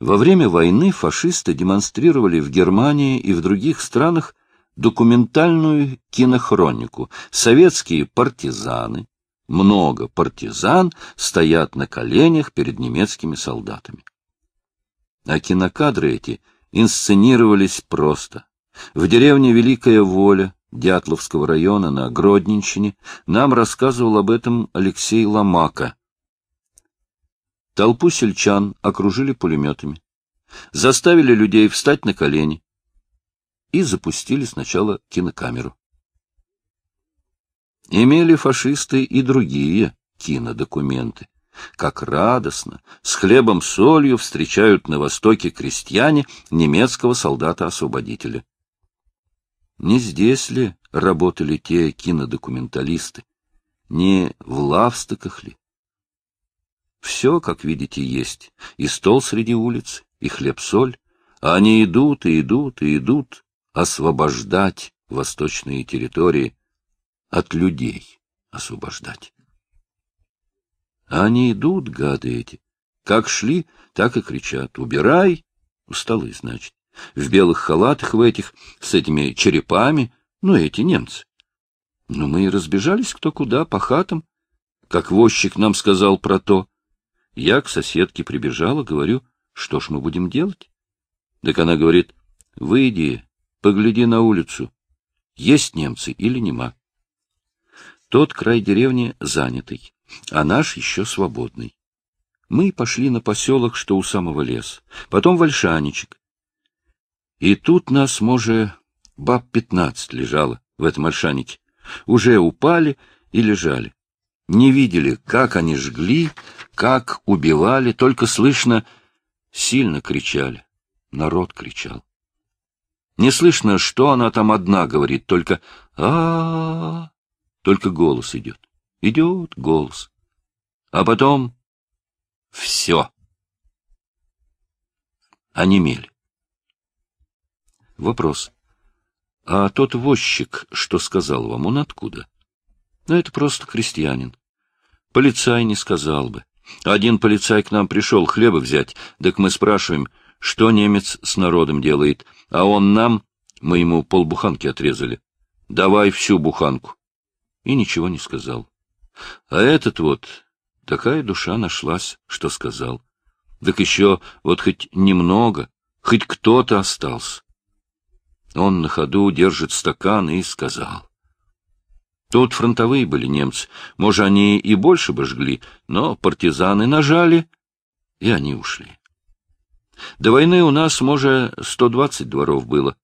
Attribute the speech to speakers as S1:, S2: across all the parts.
S1: Во время войны фашисты демонстрировали в Германии и в других странах документальную кинохронику. Советские партизаны, много партизан стоят на коленях перед немецкими солдатами. А кинокадры эти инсценировались просто. В деревне Великая Воля Дятловского района на Гродненщине нам рассказывал об этом Алексей Ломака. Толпу сельчан окружили пулеметами, заставили людей встать на колени и запустили сначала кинокамеру. Имели фашисты и другие кинодокументы. Как радостно, с хлебом-солью встречают на Востоке крестьяне немецкого солдата-освободителя. Не здесь ли работали те кинодокументалисты? Не в Лавстоках ли? Все, как видите, есть. И стол среди улиц, и хлеб-соль. А они идут и идут и идут освобождать восточные территории от людей освобождать. А они идут, гады эти. Как шли, так и кричат. Убирай! Усталые, значит. В белых халатах в этих, с этими черепами. Ну, эти немцы. Ну, мы и разбежались кто куда, по хатам. Как возчик нам сказал про то. Я к соседке прибежала, говорю, что ж мы будем делать? Так она говорит, выйди, погляди на улицу. Есть немцы или нема? Тот край деревни занятый, а наш еще свободный. Мы пошли на поселок, что у самого леса, потом в. И тут нас, може, баб пятнадцать лежало в этом Ольшанике. Уже упали и лежали. Не видели, как они жгли, как убивали, только слышно, сильно кричали. Народ кричал. Не слышно, что она там одна говорит, только а, -а, -а только голос идет. Идет голос. А потом все. Онемели. Вопрос. А тот возчик, что сказал вам, он откуда? Ну, это просто крестьянин. Полицай не сказал бы. Один полицай к нам пришел хлеба взять, так мы спрашиваем, что немец с народом делает, а он нам, мы ему полбуханки отрезали. Давай всю буханку и ничего не сказал. А этот вот, такая душа нашлась, что сказал. Так еще вот хоть немного, хоть кто-то остался. Он на ходу держит стакан и сказал. Тут фронтовые были немцы, может, они и больше бы жгли, но партизаны нажали, и они ушли. До войны у нас, может, сто двадцать дворов было.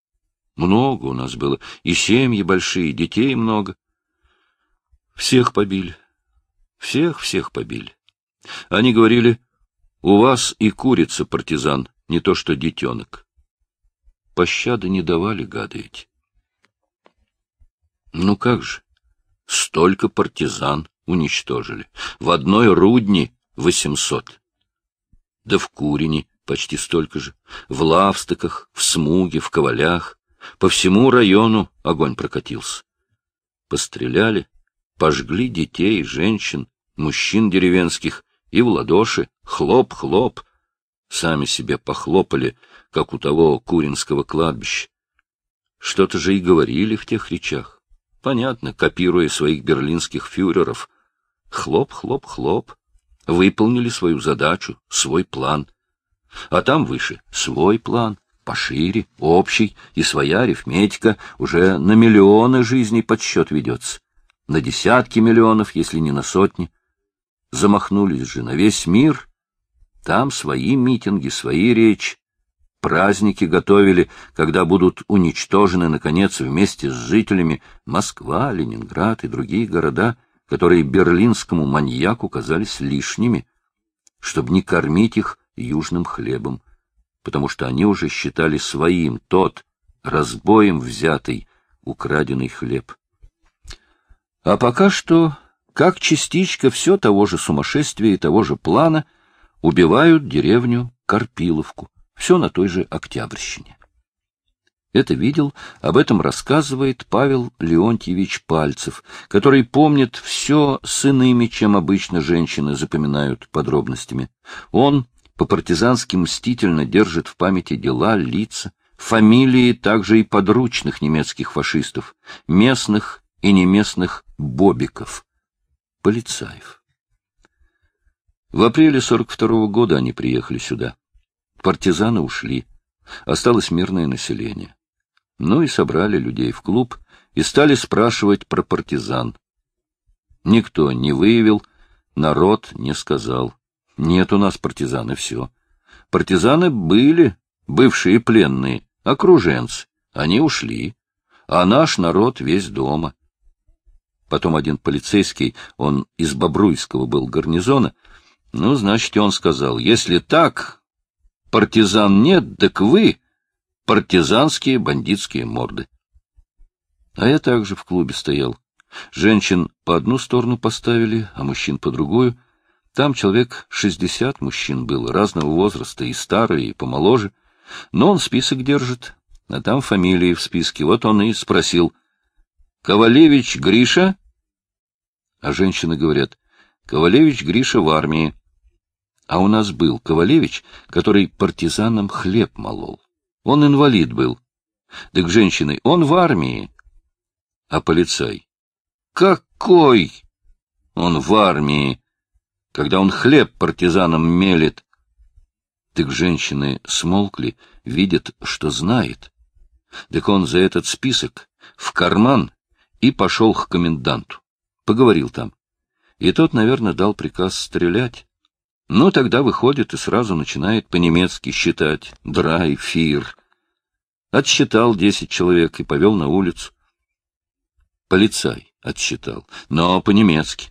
S1: Много у нас было, и семьи большие, детей много. Всех побили. Всех-всех побили. Они говорили, у вас и курица, партизан, не то что детенок. Пощады не давали, гады эти. Ну как же, столько партизан уничтожили. В одной рудни восемьсот. Да в Курине почти столько же. В Лавстоках, в Смуге, в Ковалях. По всему району огонь прокатился. Постреляли, пожгли детей, женщин, мужчин деревенских, и в ладоши, хлоп-хлоп, сами себе похлопали, как у того Куринского кладбища. Что-то же и говорили в тех речах. Понятно, копируя своих берлинских фюреров. Хлоп-хлоп-хлоп. Выполнили свою задачу, свой план. А там выше свой план, пошире, общий, и своя арифметика уже на миллионы жизней подсчет ведется на десятки миллионов, если не на сотни. Замахнулись же на весь мир. Там свои митинги, свои речи. Праздники готовили, когда будут уничтожены, наконец, вместе с жителями Москва, Ленинград и другие города, которые берлинскому маньяку казались лишними, чтобы не кормить их южным хлебом, потому что они уже считали своим тот, разбоем взятый, украденный хлеб. А пока что, как частичка все того же сумасшествия и того же плана, убивают деревню Карпиловку, все на той же Октябрьщине. Это видел, об этом рассказывает Павел Леонтьевич Пальцев, который помнит все с иными, чем обычно женщины запоминают подробностями. Он по-партизански мстительно держит в памяти дела, лица, фамилии также и подручных немецких фашистов, местных и неместных бобиков, полицаев. В апреле 42 -го года они приехали сюда. Партизаны ушли. Осталось мирное население. Ну и собрали людей в клуб и стали спрашивать про партизан. Никто не выявил, народ не сказал. Нет у нас партизан, и все. Партизаны были, бывшие пленные, окруженцы. Они ушли. А наш народ весь дома. Потом один полицейский, он из Бобруйского был гарнизона, ну, значит, он сказал, если так, партизан нет, так вы партизанские бандитские морды. А я также в клубе стоял. Женщин по одну сторону поставили, а мужчин по другую. Там человек шестьдесят мужчин было, разного возраста, и старые, и помоложе. Но он список держит, а там фамилии в списке. Вот он и спросил. — Ковалевич Гриша? А женщины говорят. — Ковалевич Гриша в армии. А у нас был Ковалевич, который партизанам хлеб молол. Он инвалид был. Так женщины, он в армии. А полицай? Какой? Он в армии. Когда он хлеб партизанам мелет. Так женщины смолкли, видят, что знает. Так он за этот список в карман и пошел к коменданту. Поговорил там. И тот, наверное, дал приказ стрелять. Ну, тогда выходит и сразу начинает по-немецки считать «драй», «фир». Отсчитал десять человек и повел на улицу. Полицай отсчитал, но по-немецки.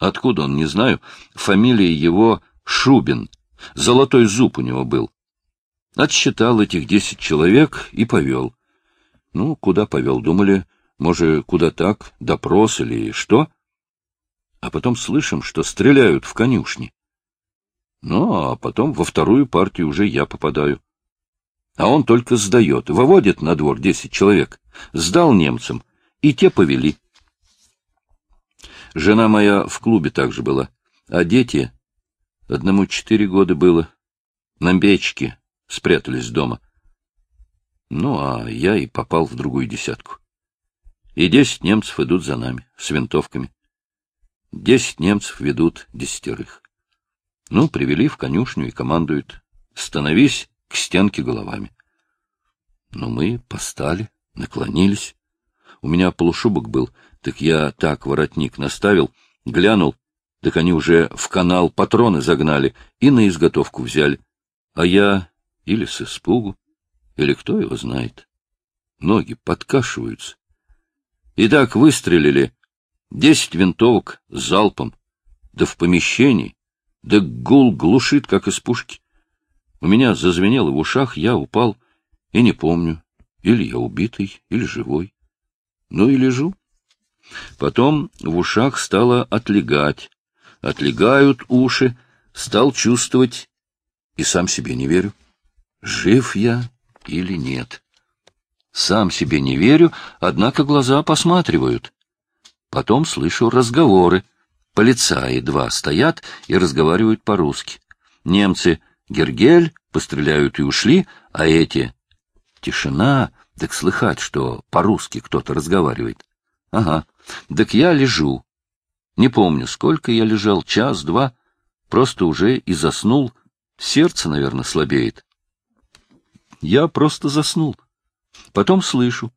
S1: Откуда он, не знаю. Фамилия его Шубин. Золотой зуб у него был. Отсчитал этих десять человек и повел. Ну, куда повел? Думали, может, куда так, допрос или что? А потом слышим, что стреляют в конюшне. Ну, а потом во вторую партию уже я попадаю. А он только сдает, выводит на двор десять человек. Сдал немцам, и те повели. Жена моя в клубе также была, а дети... Одному четыре года было. На бечке спрятались дома. Ну, а я и попал в другую десятку. И десять немцев идут за нами, с винтовками. Десять немцев ведут десятерых. Ну, привели в конюшню и командуют. Становись к стенке головами. Но мы постали, наклонились. У меня полушубок был, так я так воротник наставил, глянул, так они уже в канал патроны загнали и на изготовку взяли. А я или с испугу, или кто его знает. Ноги подкашиваются. И так выстрелили десять винтовок залпом, да в помещении да гул глушит, как из пушки. У меня зазвенело в ушах, я упал и не помню, или я убитый, или живой. Ну и лежу. Потом в ушах стало отлегать. Отлегают уши, стал чувствовать, и сам себе не верю, жив я или нет. Сам себе не верю, однако глаза посматривают. Потом слышу разговоры. Полицаи два стоят и разговаривают по-русски. Немцы Гергель постреляют и ушли, а эти... Тишина, так слыхать, что по-русски кто-то разговаривает. Ага, так я лежу. Не помню, сколько я лежал, час, два, просто уже и заснул. Сердце, наверное, слабеет. Я просто заснул. Потом слышу.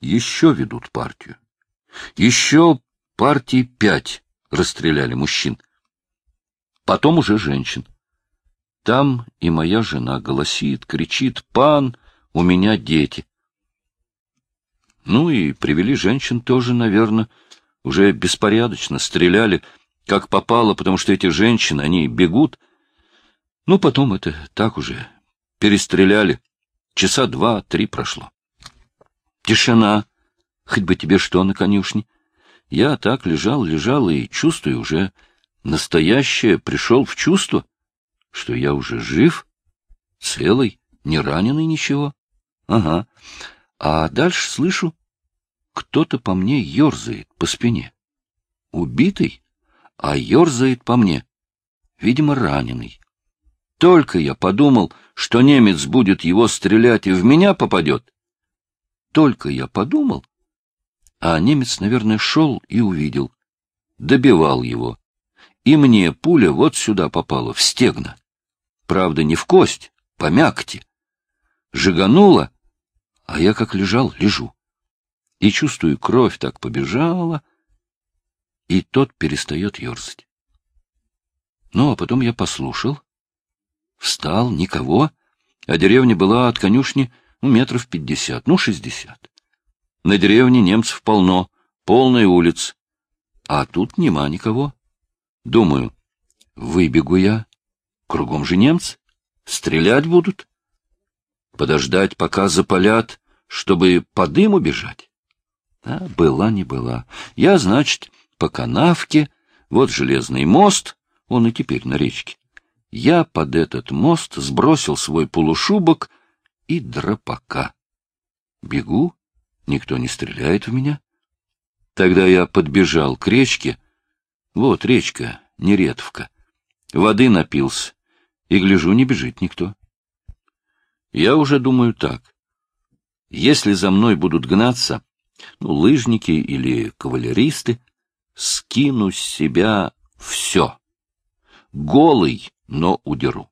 S1: Еще ведут партию. Еще партии пять расстреляли мужчин. Потом уже женщин. Там и моя жена голосит, кричит, «Пан, у меня дети!» Ну и привели женщин тоже, наверное, уже беспорядочно, стреляли, как попало, потому что эти женщины, они бегут. Ну, потом это так уже перестреляли. Часа два-три прошло. Тишина. Хоть бы тебе что на конюшне. Я так лежал, лежал и чувствую уже настоящее, пришел в чувство, что я уже жив, целый, не раненый ничего. Ага. А дальше слышу, кто-то по мне ерзает по спине. Убитый, а ерзает по мне. Видимо, раненый. Только я подумал, что немец будет его стрелять и в меня попадет. Только я подумал, а немец, наверное, шел и увидел. Добивал его. И мне пуля вот сюда попала, в стегно. Правда, не в кость, по мякти. Жиганула, а я как лежал, лежу. И чувствую, кровь так побежала, и тот перестает ерзать. Ну, а потом я послушал, встал, никого, а деревня была от конюшни ну, метров пятьдесят, ну, шестьдесят. На деревне немцев полно, полная улиц. А тут нема никого. Думаю, выбегу я. Кругом же немцы. Стрелять будут. Подождать, пока запалят, чтобы по дыму бежать. А была не была. Я, значит, по канавке, вот железный мост, он и теперь на речке. Я под этот мост сбросил свой полушубок и дропака. Бегу, никто не стреляет в меня. Тогда я подбежал к речке. Вот речка, Неретовка. Воды напился. И гляжу, не бежит никто. Я уже думаю так. Если за мной будут гнаться, ну, лыжники или кавалеристы, скину с себя все. Голый, но удеру.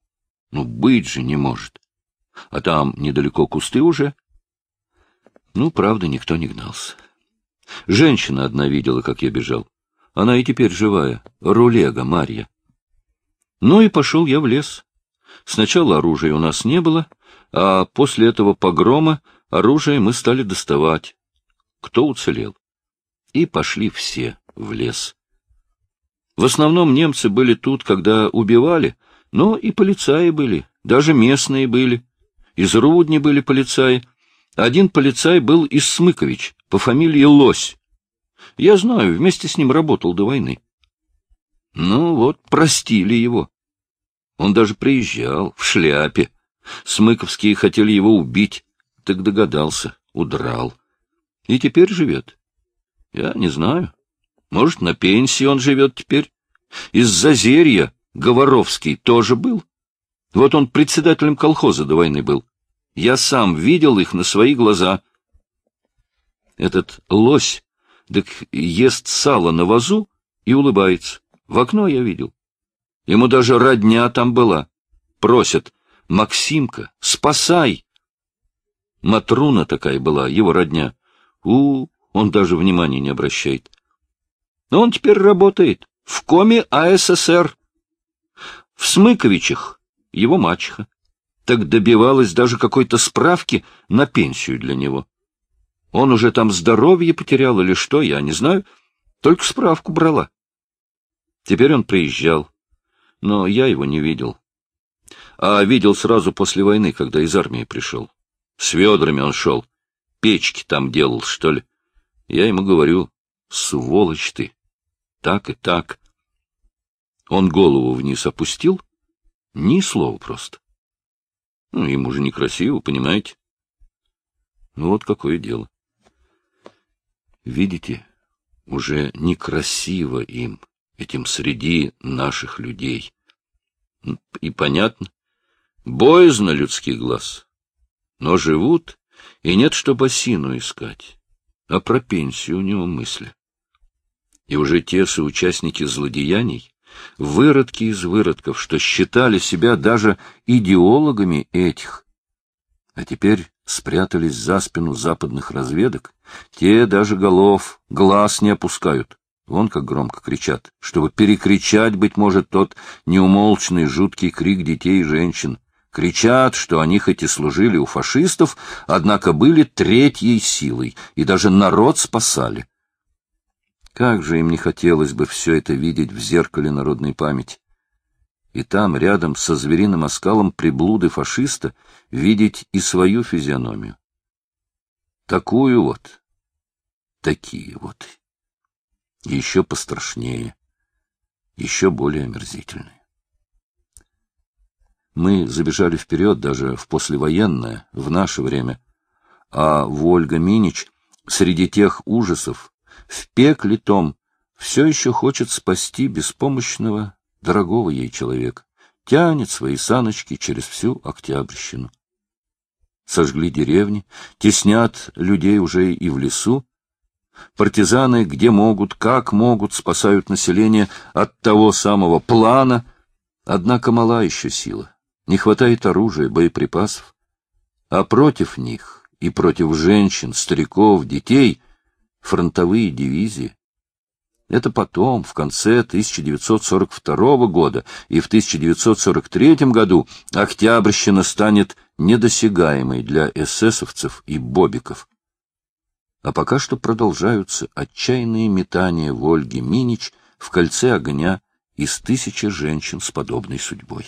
S1: Ну, быть же не может. А там недалеко кусты уже. Ну, правда, никто не гнался. Женщина одна видела, как я бежал. Она и теперь живая. Рулега Марья. Ну и пошел я в лес. Сначала оружия у нас не было, а после этого погрома оружие мы стали доставать. Кто уцелел? И пошли все в лес. В основном немцы были тут, когда убивали, но и полицаи были, даже местные были. Из Рудни были полицаи. Один полицай был из Смыкович, по фамилии Лось. Я знаю, вместе с ним работал до войны. Ну вот, простили его. Он даже приезжал в шляпе. Смыковские хотели его убить, так догадался, удрал. И теперь живет. Я не знаю. Может, на пенсии он живет теперь. Из Зазерья Говоровский тоже был. Вот он председателем колхоза до войны был. Я сам видел их на свои глаза. Этот лось, так ест сало на вазу и улыбается. В окно я видел. Ему даже родня там была. Просят, Максимка, спасай! Матруна такая была, его родня. У, он даже внимания не обращает. Но он теперь работает в коме АССР. В Смыковичах его мачеха. Так добивалась даже какой-то справки на пенсию для него. Он уже там здоровье потерял или что, я не знаю, только справку брала. Теперь он приезжал, но я его не видел. А видел сразу после войны, когда из армии пришел. С ведрами он шел, печки там делал, что ли. Я ему говорю, сволочь ты так и так. Он голову вниз опустил, ни слова просто. Ну, ему же некрасиво, понимаете? Ну, вот какое дело. Видите, уже некрасиво им, этим среди наших людей. И понятно, боязно людский глаз. Но живут, и нет, что осину искать, а про пенсию у него мысли и уже те соучастники злодеяний, выродки из выродков, что считали себя даже идеологами этих, а теперь спрятались за спину западных разведок, те даже голов, глаз не опускают. Вон как громко кричат, чтобы перекричать, быть может, тот неумолчный жуткий крик детей и женщин. Кричат, что они хоть и служили у фашистов, однако были третьей силой, и даже народ спасали. Как же им не хотелось бы все это видеть в зеркале народной памяти. И там, рядом со звериным оскалом приблуды фашиста, видеть и свою физиономию. Такую вот, такие вот. Еще пострашнее, еще более омерзительные. Мы забежали вперед даже в послевоенное, в наше время, а Вольга Минич среди тех ужасов, в пекле том все еще хочет спасти беспомощного, дорогого ей человека. тянет свои саночки через всю Октябрьщину. Сожгли деревни, теснят людей уже и в лесу. Партизаны где могут, как могут, спасают население от того самого плана. Однако мала еще сила. Не хватает оружия, боеприпасов. А против них и против женщин, стариков, детей фронтовые дивизии. Это потом, в конце 1942 года и в 1943 году, Октябрьщина станет недосягаемой для эсэсовцев и бобиков. А пока что продолжаются отчаянные метания Вольги Минич в кольце огня из тысячи женщин с подобной судьбой.